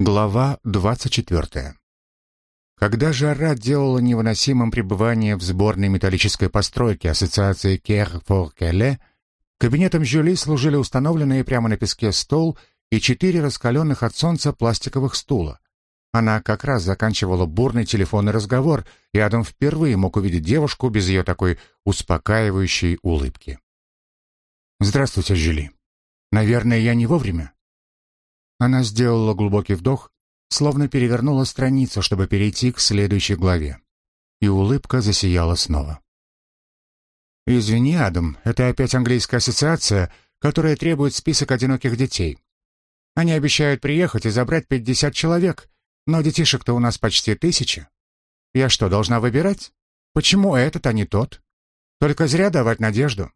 Глава 24. Когда жара делала невыносимым пребывание в сборной металлической постройке Ассоциации Кер фор Келе, кабинетом Жюли служили установленные прямо на песке стол и четыре раскаленных от солнца пластиковых стула. Она как раз заканчивала бурный телефонный разговор, и Адам впервые мог увидеть девушку без ее такой успокаивающей улыбки. «Здравствуйте, Жюли. Наверное, я не вовремя?» Она сделала глубокий вдох, словно перевернула страницу, чтобы перейти к следующей главе. И улыбка засияла снова. «Извини, Адам, это опять английская ассоциация, которая требует список одиноких детей. Они обещают приехать и забрать пятьдесят человек, но детишек-то у нас почти тысяча. Я что, должна выбирать? Почему этот, а не тот? Только зря давать надежду.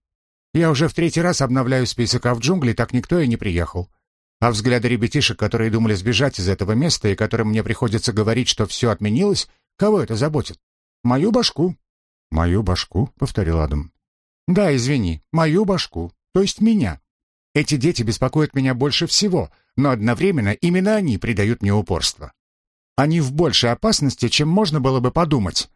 Я уже в третий раз обновляю список, а в джунгли так никто и не приехал. А взгляды ребятишек, которые думали сбежать из этого места и которым мне приходится говорить, что все отменилось, кого это заботит? Мою башку. Мою башку, повторил Адам. Да, извини, мою башку, то есть меня. Эти дети беспокоят меня больше всего, но одновременно именно они придают мне упорство. Они в большей опасности, чем можно было бы подумать.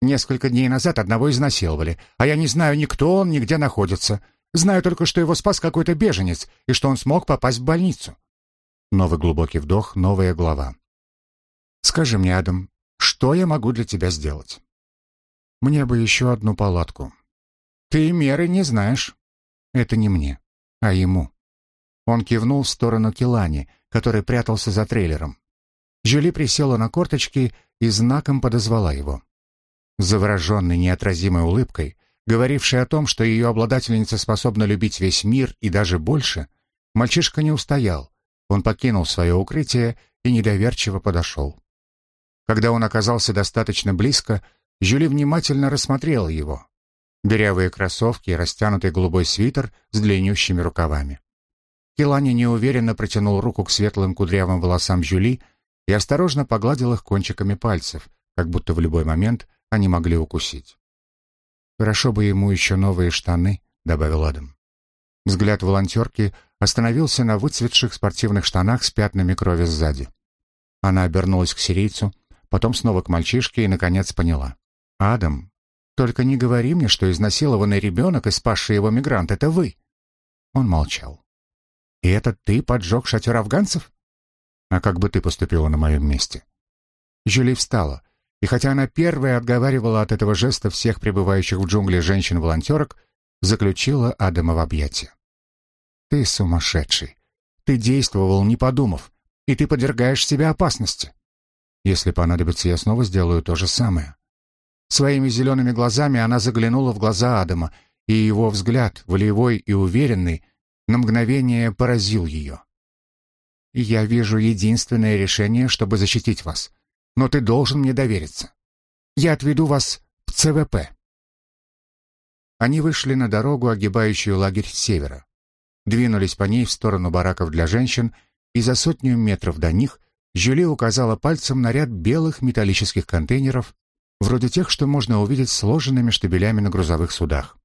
Несколько дней назад одного изнасиловали, а я не знаю ни кто он, ни где находится. Знаю только, что его спас какой-то беженец и что он смог попасть в больницу. Новый глубокий вдох, новая глава. Скажи мне, Адам, что я могу для тебя сделать? Мне бы еще одну палатку. Ты меры не знаешь. Это не мне, а ему. Он кивнул в сторону Килани, который прятался за трейлером. Жюли присела на корточки и знаком подозвала его. Завороженный неотразимой улыбкой, говоривший о том, что ее обладательница способна любить весь мир и даже больше, мальчишка не устоял. Он покинул свое укрытие и недоверчиво подошел. Когда он оказался достаточно близко, Жюли внимательно рассмотрела его. Дырявые кроссовки и растянутый голубой свитер с длиннющими рукавами. Килани неуверенно протянул руку к светлым кудрявым волосам Жюли и осторожно погладил их кончиками пальцев, как будто в любой момент они могли укусить. «Хорошо бы ему еще новые штаны», — добавил Адам. Взгляд волонтерки остановился на выцветших спортивных штанах с пятнами крови сзади. Она обернулась к сирийцу, потом снова к мальчишке и, наконец, поняла. «Адам, только не говори мне, что изнасилованный ребенок и спасший его мигрант — это вы!» Он молчал. «И это ты поджег шатер афганцев?» «А как бы ты поступила на моем месте?» Жюли встала, и хотя она первая отговаривала от этого жеста всех пребывающих в джунгли женщин-волонтерок, заключила Адама в объятия. «Ты сумасшедший. Ты действовал, не подумав, и ты подвергаешь себя опасности. Если понадобится, я снова сделаю то же самое». Своими зелеными глазами она заглянула в глаза Адама, и его взгляд, волевой и уверенный, на мгновение поразил ее. «Я вижу единственное решение, чтобы защитить вас но ты должен мне довериться. Я отведу вас в ЦВП». Они вышли на дорогу, огибающую лагерь с севера. Двинулись по ней в сторону бараков для женщин, и за сотню метров до них Жюли указала пальцем на ряд белых металлических контейнеров, вроде тех, что можно увидеть сложенными штабелями на грузовых судах.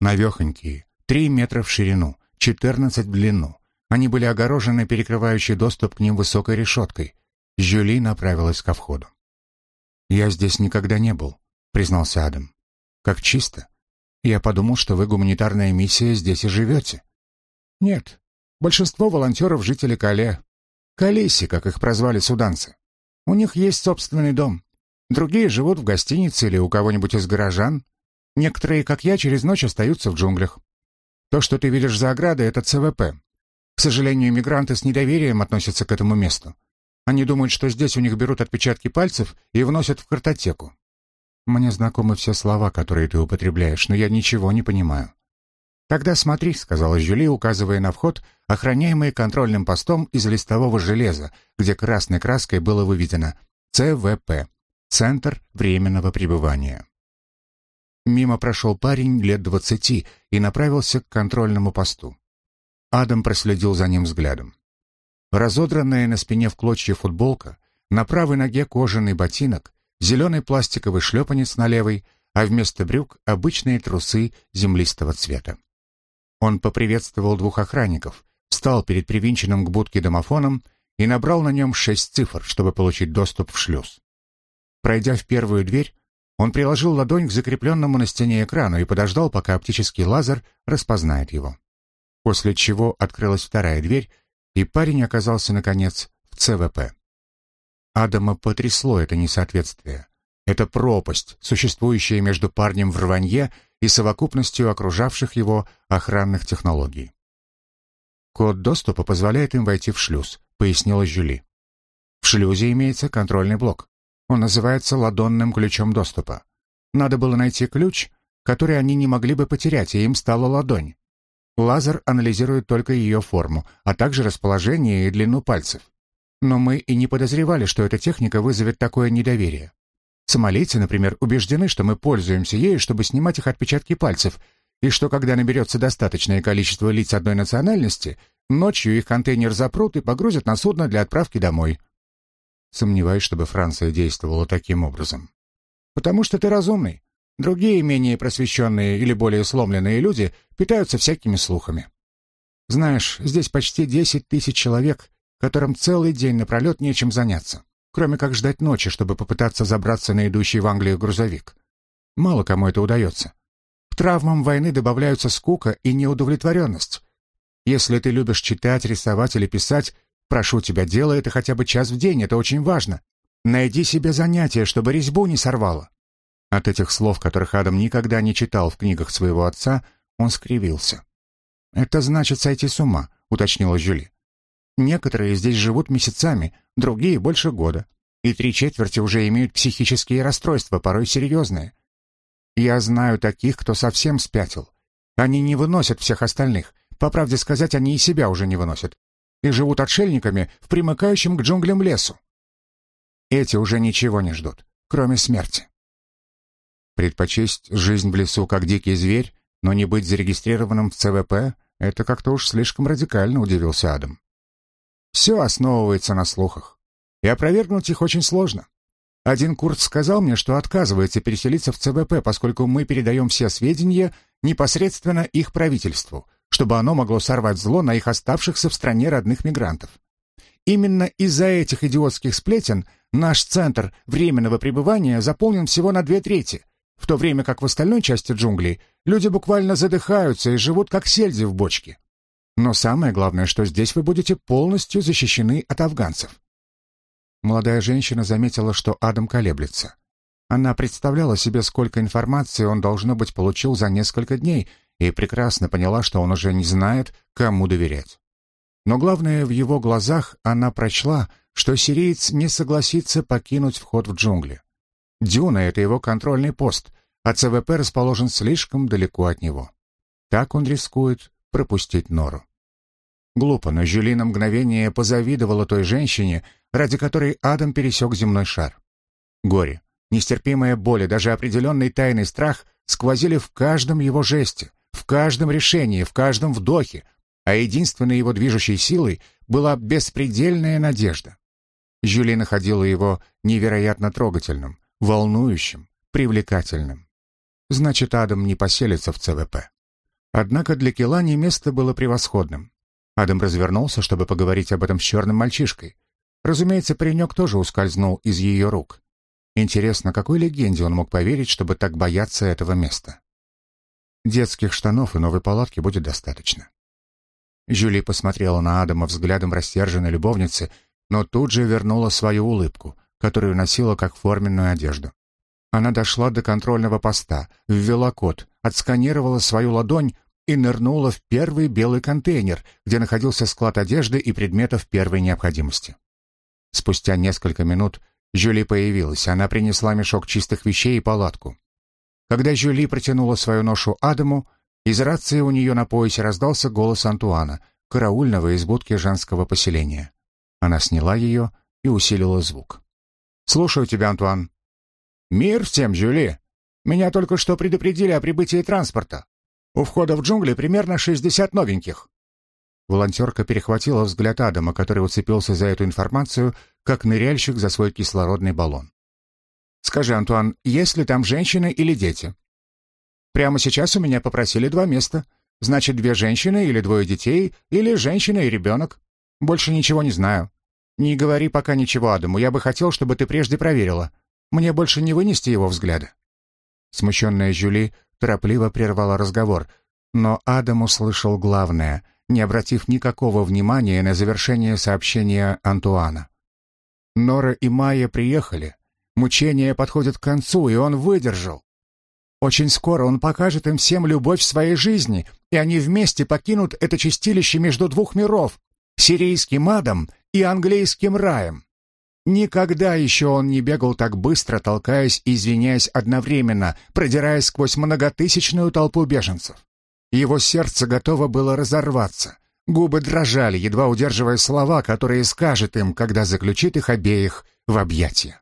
Навехонькие, три метра в ширину, четырнадцать в длину. Они были огорожены перекрывающей доступ к ним высокой решеткой, Жюли направилась ко входу. «Я здесь никогда не был», — признался Адам. «Как чисто. Я подумал, что вы гуманитарная миссия здесь и живете». «Нет. Большинство волонтеров — жители Кале. Калиси, как их прозвали суданцы. У них есть собственный дом. Другие живут в гостинице или у кого-нибудь из горожан. Некоторые, как я, через ночь остаются в джунглях. То, что ты видишь за оградой, — это ЦВП. К сожалению, мигранты с недоверием относятся к этому месту. Они думают, что здесь у них берут отпечатки пальцев и вносят в картотеку. Мне знакомы все слова, которые ты употребляешь, но я ничего не понимаю. Тогда смотри, сказала Жюли, указывая на вход, охраняемый контрольным постом из листового железа, где красной краской было выведено ЦВП Центр временного пребывания. Мимо прошел парень лет двадцати и направился к контрольному посту. Адам проследил за ним взглядом. Разодранная на спине в клочья футболка, на правой ноге кожаный ботинок, зеленый пластиковый шлепанец на левой, а вместо брюк обычные трусы землистого цвета. Он поприветствовал двух охранников, встал перед привинченным к будке домофоном и набрал на нем шесть цифр, чтобы получить доступ в шлюз. Пройдя в первую дверь, он приложил ладонь к закрепленному на стене экрану и подождал, пока оптический лазер распознает его. После чего открылась вторая дверь, и парень оказался, наконец, в ЦВП. Адама потрясло это несоответствие. Это пропасть, существующая между парнем в рванье и совокупностью окружавших его охранных технологий. «Код доступа позволяет им войти в шлюз», — пояснила Жюли. «В шлюзе имеется контрольный блок. Он называется ладонным ключом доступа. Надо было найти ключ, который они не могли бы потерять, и им стала ладонь. Лазер анализирует только ее форму, а также расположение и длину пальцев. Но мы и не подозревали, что эта техника вызовет такое недоверие. Сомалийцы, например, убеждены, что мы пользуемся ею, чтобы снимать их отпечатки пальцев, и что когда наберется достаточное количество лиц одной национальности, ночью их контейнер запрут и погрузят на судно для отправки домой. Сомневаюсь, чтобы Франция действовала таким образом. Потому что ты разумный. Другие, менее просвещенные или более сломленные люди питаются всякими слухами. Знаешь, здесь почти десять тысяч человек, которым целый день напролет нечем заняться, кроме как ждать ночи, чтобы попытаться забраться на идущий в Англию грузовик. Мало кому это удается. К травмам войны добавляются скука и неудовлетворенность. Если ты любишь читать, рисовать или писать, Прошу тебя, делай это хотя бы час в день, это очень важно. Найди себе занятие, чтобы резьбу не сорвало». От этих слов, которых Адам никогда не читал в книгах своего отца, он скривился. «Это значит сойти с ума», — уточнила Жюли. «Некоторые здесь живут месяцами, другие — больше года, и три четверти уже имеют психические расстройства, порой серьезные. Я знаю таких, кто совсем спятил. Они не выносят всех остальных. По правде сказать, они и себя уже не выносят и живут отшельниками в примыкающем к джунглям лесу. Эти уже ничего не ждут, кроме смерти. Предпочесть жизнь в лесу как дикий зверь, но не быть зарегистрированным в ЦВП — это как-то уж слишком радикально, удивился Адам. Все основывается на слухах, и опровергнуть их очень сложно. Один Курт сказал мне, что отказывается переселиться в ЦВП, поскольку мы передаем все сведения непосредственно их правительству, чтобы оно могло сорвать зло на их оставшихся в стране родных мигрантов. Именно из-за этих идиотских сплетен наш центр временного пребывания заполнен всего на две трети, в то время как в остальной части джунглей люди буквально задыхаются и живут как сельди в бочке. Но самое главное, что здесь вы будете полностью защищены от афганцев. Молодая женщина заметила, что Адам колеблется. Она представляла себе, сколько информации он, должно быть, получил за несколько дней, и прекрасно поняла, что он уже не знает, кому доверять. Но главное, в его глазах она прочла, что сириец не согласится покинуть вход в джунгли. Дюна — это его контрольный пост, а ЦВП расположен слишком далеко от него. Так он рискует пропустить нору. Глупо, но Жюли на мгновение позавидовала той женщине, ради которой Адам пересек земной шар. Горе, нестерпимая боль и даже определенный тайный страх сквозили в каждом его жесте, в каждом решении, в каждом вдохе, а единственной его движущей силой была беспредельная надежда. Жюли находила его невероятно трогательным, волнующим, привлекательным. Значит, Адам не поселится в ЦВП. Однако для Келани место было превосходным. Адам развернулся, чтобы поговорить об этом с черным мальчишкой. Разумеется, паренек тоже ускользнул из ее рук. Интересно, какой легенде он мог поверить, чтобы так бояться этого места? Детских штанов и новой палатки будет достаточно. Жюли посмотрела на Адама взглядом рассерженной любовницы, но тут же вернула свою улыбку, которую носила как форменную одежду. Она дошла до контрольного поста, ввела код, отсканировала свою ладонь и нырнула в первый белый контейнер, где находился склад одежды и предметов первой необходимости. Спустя несколько минут Жюли появилась. Она принесла мешок чистых вещей и палатку. Когда Жюли протянула свою ношу Адаму, из рации у нее на поясе раздался голос Антуана, караульного из будки женского поселения. Она сняла ее и усилила звук. «Слушаю тебя, Антуан». «Мир всем, Жюли! Меня только что предупредили о прибытии транспорта. У входа в джунгли примерно 60 новеньких». Волонтерка перехватила взгляд Адама, который уцепился за эту информацию, как ныряльщик за свой кислородный баллон. Скажи, Антуан, есть ли там женщины или дети? Прямо сейчас у меня попросили два места. Значит, две женщины или двое детей, или женщина и ребенок. Больше ничего не знаю. «Не говори пока ничего Адаму, я бы хотел, чтобы ты прежде проверила. Мне больше не вынести его взгляда». Смущенная Жюли торопливо прервала разговор, но Адам услышал главное, не обратив никакого внимания на завершение сообщения Антуана. Нора и Майя приехали. Мучения подходят к концу, и он выдержал. Очень скоро он покажет им всем любовь своей жизни, и они вместе покинут это чистилище между двух миров — сирийским адом и английским раем. Никогда еще он не бегал так быстро, толкаясь и извиняясь одновременно, продираясь сквозь многотысячную толпу беженцев. Его сердце готово было разорваться. Губы дрожали, едва удерживая слова, которые скажет им, когда заключит их обеих в объятия.